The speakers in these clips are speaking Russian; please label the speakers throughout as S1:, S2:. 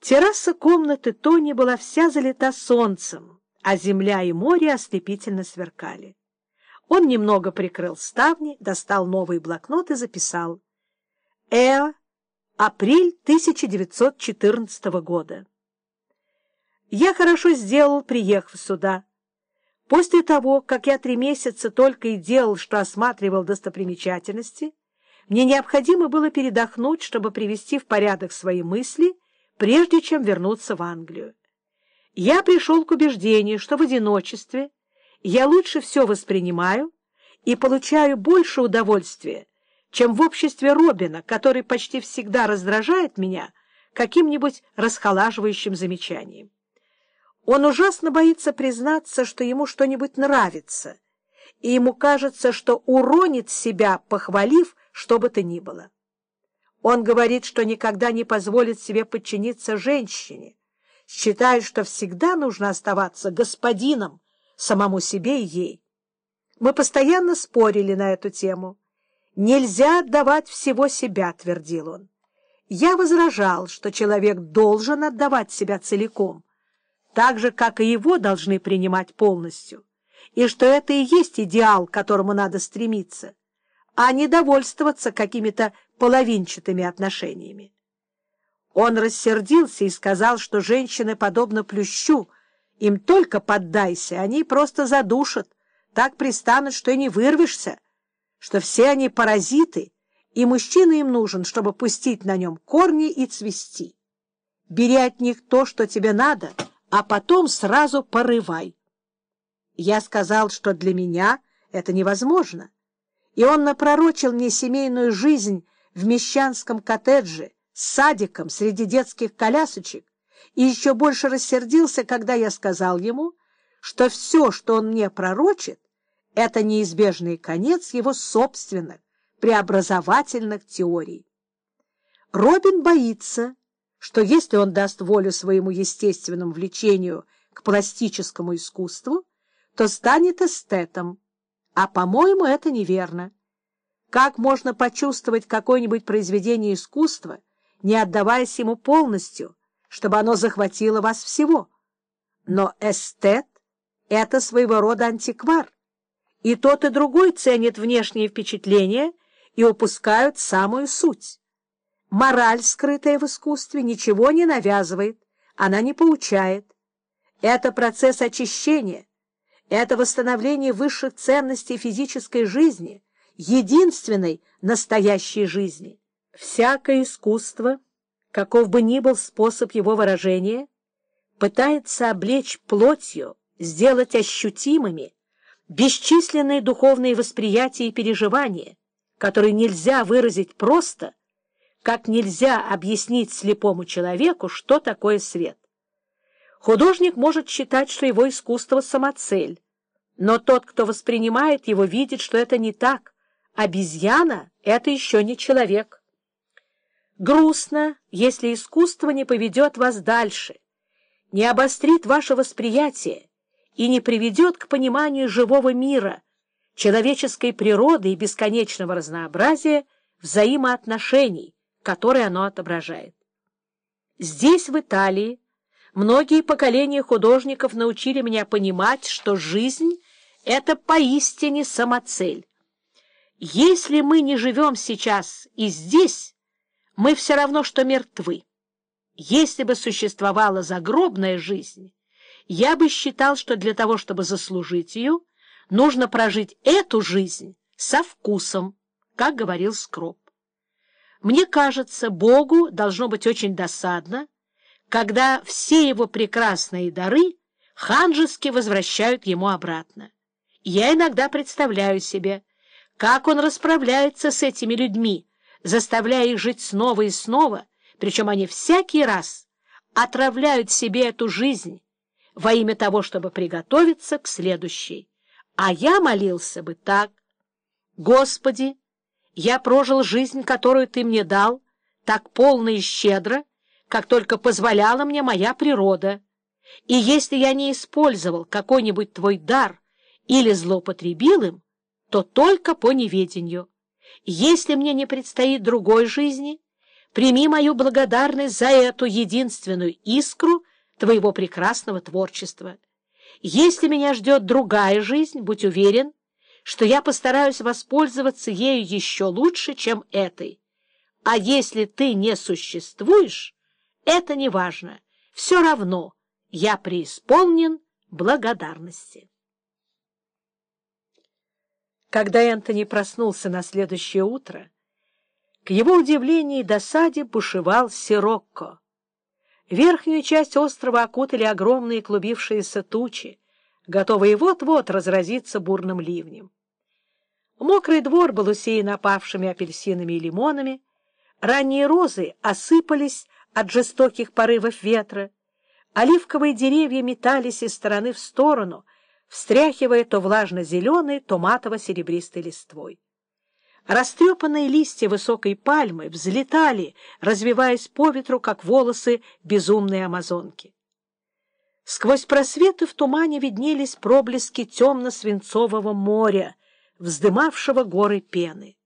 S1: Терраса комнаты Тони была вся залита солнцем, а земля и море ослепительно сверкали. Он немного прикрыл ставни, достал новый блокнот и записал. Эо, апрель 1914 года. Я хорошо сделал, приехав сюда. После того, как я три месяца только и делал, что осматривал достопримечательности, мне необходимо было передохнуть, чтобы привести в порядок свои мысли, прежде чем вернуться в Англию. Я пришел к убеждению, что в одиночестве я лучше все воспринимаю и получаю больше удовольствия, чем в обществе Робина, который почти всегда раздражает меня каким-нибудь расхолаживающим замечанием. Он ужасно боится признаться, что ему что-нибудь нравится, и ему кажется, что уронит себя, похвалив что бы то ни было. Он говорит, что никогда не позволит себе подчиниться женщине, считает, что всегда нужно оставаться господином самому себе и ей. Мы постоянно спорили на эту тему. «Нельзя отдавать всего себя», — твердил он. Я возражал, что человек должен отдавать себя целиком, так же, как и его должны принимать полностью, и что это и есть идеал, к которому надо стремиться, а не довольствоваться какими-то половинчатыми отношениями. Он рассердился и сказал, что женщины подобно плющу, им только поддайся, они просто задушат, так пристанут, что и не вырвешься, что все они паразиты, и мужчина им нужен, чтобы пустить на нем корни и цвести. Бери от них то, что тебе надо, а потом сразу порывай. Я сказал, что для меня это невозможно, и он напророчил мне семейную жизнь в мещанском коттедже с садиком среди детских колясочек, и еще больше рассердился, когда я сказал ему, что все, что он мне пророчит, это неизбежный конец его собственных преобразовательных теорий. Робин боится, что если он даст волю своему естественному влечению к пластическому искусству, то станет эстетом, а, по-моему, это неверно. Как можно почувствовать какое-нибудь произведение искусства, не отдаваясь ему полностью, чтобы оно захватило вас всего? Но эстет — это своего рода антиквар, и тот и другой ценят внешние впечатления и упускают самую суть. Мораль, скрытая в искусстве, ничего не навязывает, она не поучает. Это процесс очищения, это восстановление высших ценностей физической жизни, единственной настоящей жизни. Всякое искусство, каков бы ни был способ его выражения, пытается облечь плотью, сделать ощутимыми бесчисленные духовные восприятия и переживания, которые нельзя выразить просто, как нельзя объяснить слепому человеку, что такое свет. Художник может считать, что его искусство — самоцель, но тот, кто воспринимает его, видит, что это не так. Обезьяна — это еще не человек. Грустно, если искусство не поведет вас дальше, не обострит ваше восприятие, и не приведет к пониманию живого мира, человеческой природы и бесконечного разнообразия взаимоотношений, которые оно отображает. Здесь, в Италии, многие поколения художников научили меня понимать, что жизнь — это поистине самоцель. Если мы не живем сейчас и здесь, мы все равно, что мертвы. Если бы существовала загробная жизнь, я бы считал, что для того, чтобы заслужить ее, нужно прожить эту жизнь со вкусом, как говорил Скроп. Мне кажется, Богу должно быть очень досадно, когда все его прекрасные дары ханжески возвращают ему обратно. Я иногда представляю себе, как он расправляется с этими людьми, заставляя их жить снова и снова, причем они всякий раз отравляют себе эту жизнь, во имя того, чтобы приготовиться к следующей. А я молился бы так. Господи, я прожил жизнь, которую Ты мне дал, так полно и щедро, как только позволяла мне моя природа. И если я не использовал какой-нибудь Твой дар или злоупотребил им, то только по неведению. Если мне не предстоит другой жизни, Прими мою благодарность за эту единственную искру твоего прекрасного творчества. Если меня ждет другая жизнь, будь уверен, что я постараюсь воспользоваться ею еще лучше, чем этой. А если ты не существуешь, это не важно. Все равно я преисполнен благодарности. Когда Энтони проснулся на следующее утро, к его удивлению и досаде бушевал Сирокко. Верхнюю часть острова окутали огромные клубившиеся тучи, готовые вот-вот разразиться бурным ливнем. Мокрый двор был усеян опавшими апельсинами и лимонами, ранние розы осыпались от жестоких порывов ветра, оливковые деревья метались из стороны в сторону, встряхивая то влажно-зеленой, то матово-серебристой листвой. Растрепанные листья высокой пальмы взлетали, развиваясь по ветру, как волосы безумной амазонки. Сквозь просветы в тумане виднелись проблески темно-свинцового моря, вздымавшего горы пены.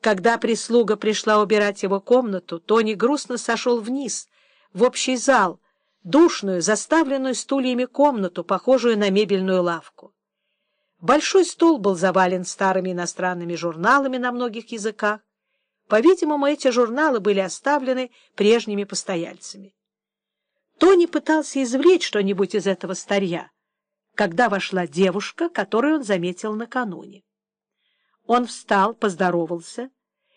S1: Когда прислуга пришла убирать его комнату, Тони грустно сошел вниз, в общий зал, душную, заставленную стульями комнату, похожую на мебельную лавку. Большой стол был завален старыми иностранными журналами на многих языках. По-видимому, эти журналы были оставлены прежними постояльцами. Тони пытался извлечь что-нибудь из этого старья, когда вошла девушка, которую он заметил накануне. Он встал, поздоровался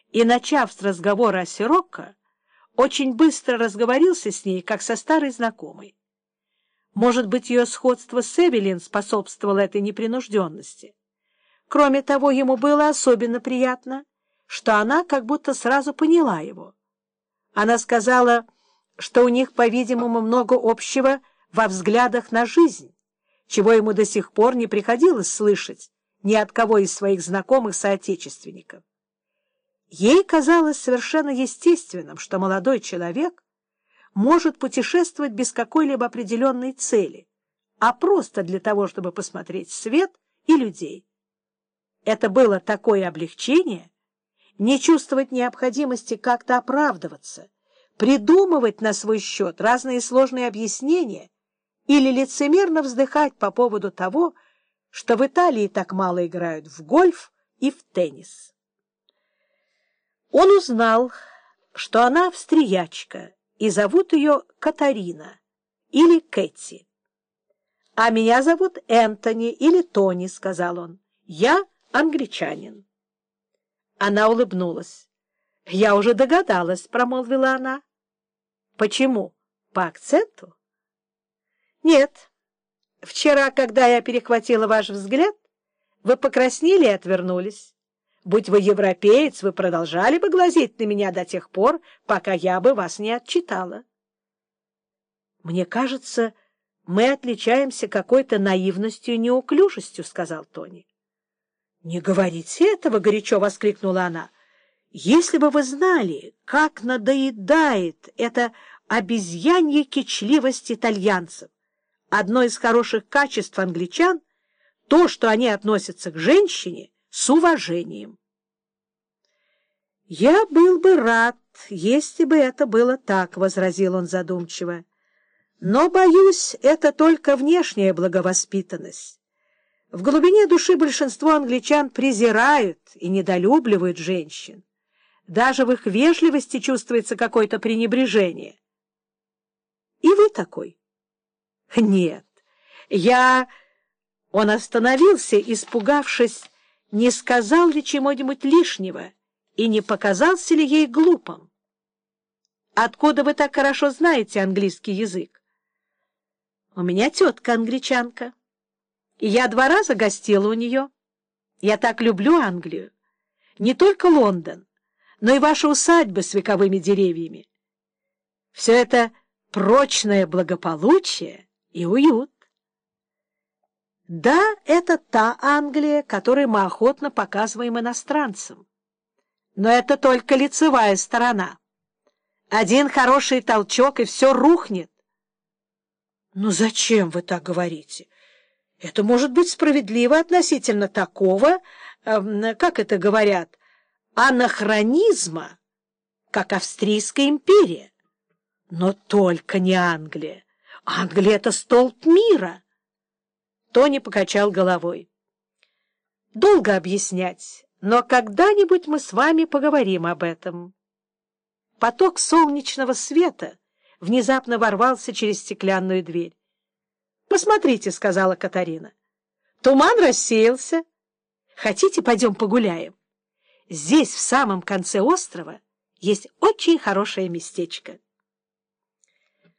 S1: и, начав с разговора о Сирокко, очень быстро разговорился с ней, как со старой знакомой. Может быть, ее сходство с Эвелин способствовало этой непринужденности. Кроме того, ему было особенно приятно, что она как будто сразу поняла его. Она сказала, что у них, по-видимому, много общего во взглядах на жизнь, чего ему до сих пор не приходилось слышать ни от кого из своих знакомых соотечественников. Ей казалось совершенно естественным, что молодой человек может путешествовать без какой-либо определенной цели, а просто для того, чтобы посмотреть свет и людей. Это было такое облегчение, не чувствовать необходимости как-то оправдываться, придумывать на свой счет разные сложные объяснения или лицемерно вздыхать по поводу того, что в Италии так мало играют в гольф и в теннис. Он узнал, что она австриячка, и зовут ее Катарина или Кэти. — А меня зовут Энтони или Тони, — сказал он. — Я англичанин. Она улыбнулась. — Я уже догадалась, — промолвила она. — Почему? По акценту? — Нет. Вчера, когда я перехватила ваш взгляд, вы покраснели и отвернулись. Будь вы европеец, вы продолжали бы глазеть на меня до тех пор, пока я бы вас не отчитала. Мне кажется, мы отличаемся какой-то наивностью и неуклюжестью, — сказал Тони. — Не говорите этого, — горячо воскликнула она. — Если бы вы знали, как надоедает эта обезьянья кичливость итальянцев. Одно из хороших качеств англичан — то, что они относятся к женщине — с уважением. «Я был бы рад, если бы это было так», — возразил он задумчиво. «Но, боюсь, это только внешняя благовоспитанность. В глубине души большинство англичан презирают и недолюбливают женщин. Даже в их вежливости чувствуется какое-то пренебрежение. И вы такой? Нет, я... Он остановился, испугавшись, не сказал ли чего-нибудь лишнего и не показался ли ей глупым. Откуда вы так хорошо знаете английский язык? У меня тетка англичанка, и я два раза гостила у нее. Я так люблю Англию. Не только Лондон, но и ваши усадьбы с вековыми деревьями. Все это прочное благополучие и уют. Да, это та Англия, которую мы охотно показываем иностранцам. Но это только лицевая сторона. Один хороший толчок, и все рухнет. Ну зачем вы так говорите? Это может быть справедливо относительно такого, э, как это говорят, анахронизма, как Австрийская империя. Но только не Англия. Англия — это столб мира. Тони покачал головой. Долго объяснять, но когда-нибудь мы с вами поговорим об этом. Поток солнечного света внезапно ворвался через стеклянную дверь. — Посмотрите, — сказала Катарина. — Туман рассеялся. Хотите, пойдем погуляем? Здесь, в самом конце острова, есть очень хорошее местечко.